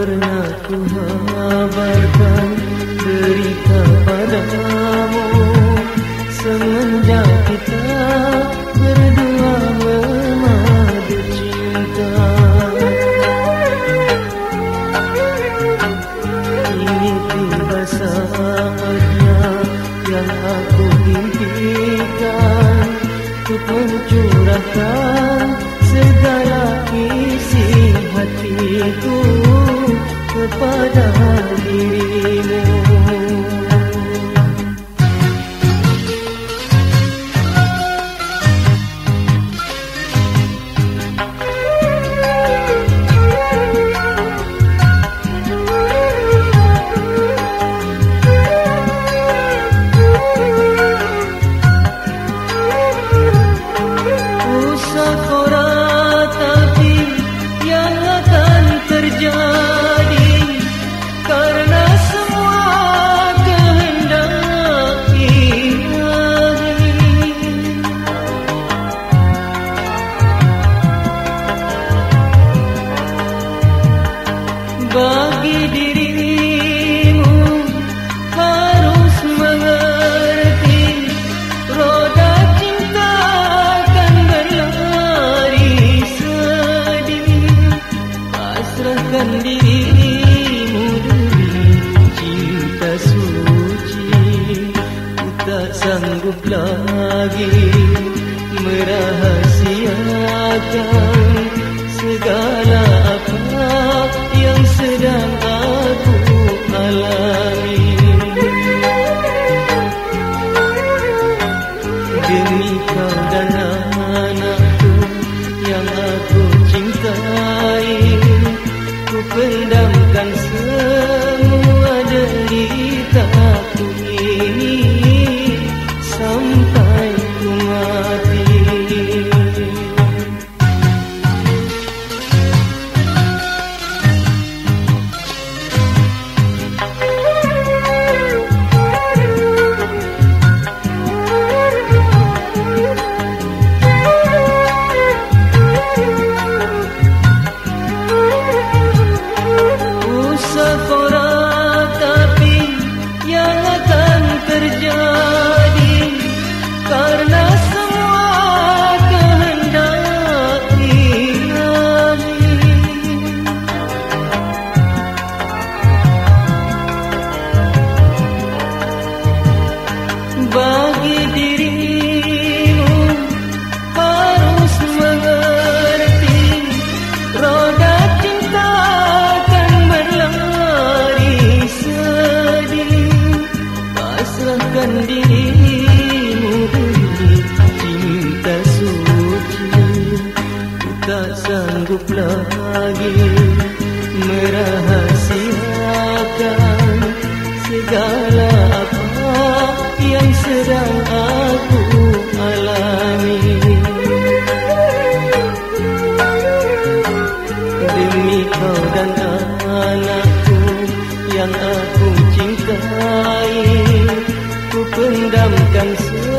pernah ku habarkan cerita padamu semenjak kita berdua memadu cinta ini tiba saatnya yang aku impikan ku mencurahkan segala isi hatiku. Kepada dirimu bagi tak sanggup lagi merahasiakan segala sedang aku alami. Demi kau dan anakku sanggup lagi merahasiakan segala yang sedang aku alami. Demi kau dan anakku yang aku cintai Ku pendamkan semua